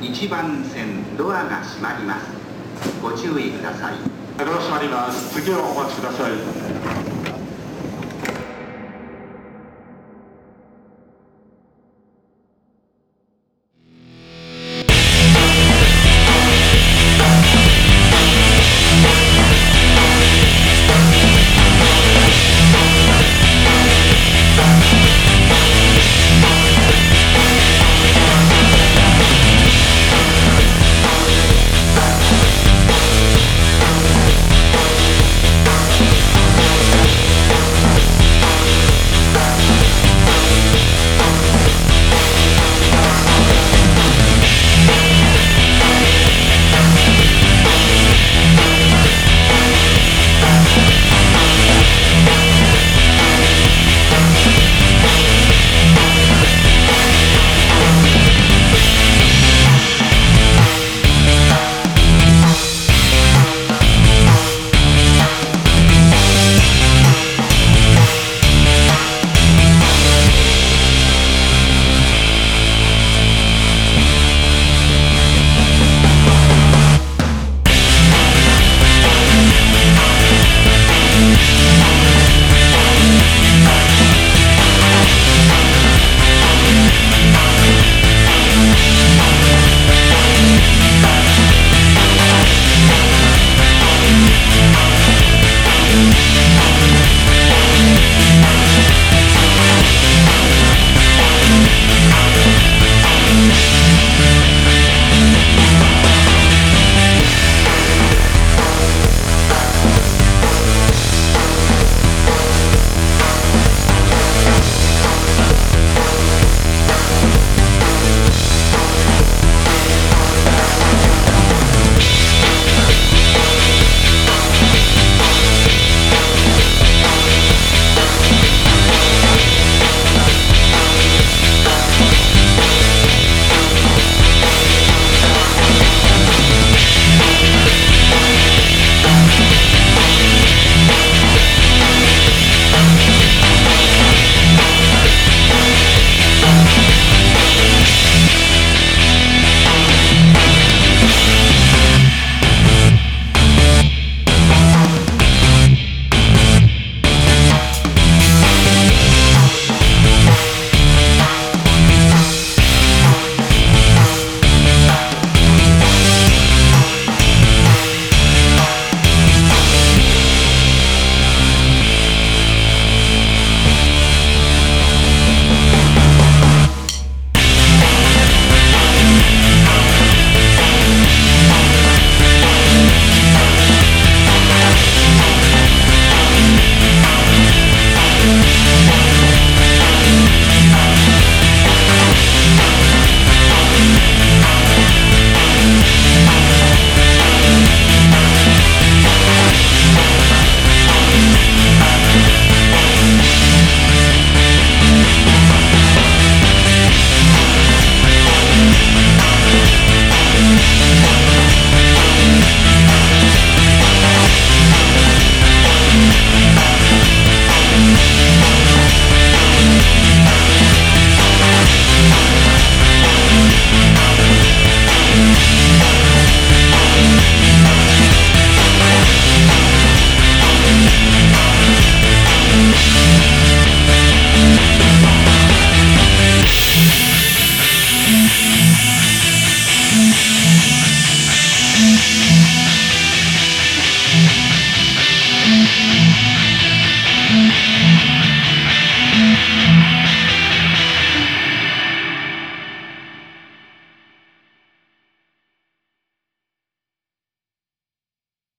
1番線ドアが閉まります。ご注意ください。ドア閉まります。次をお待ちください。